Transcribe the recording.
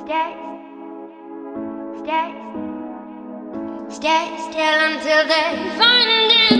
Stay, stay, stay still until they find it.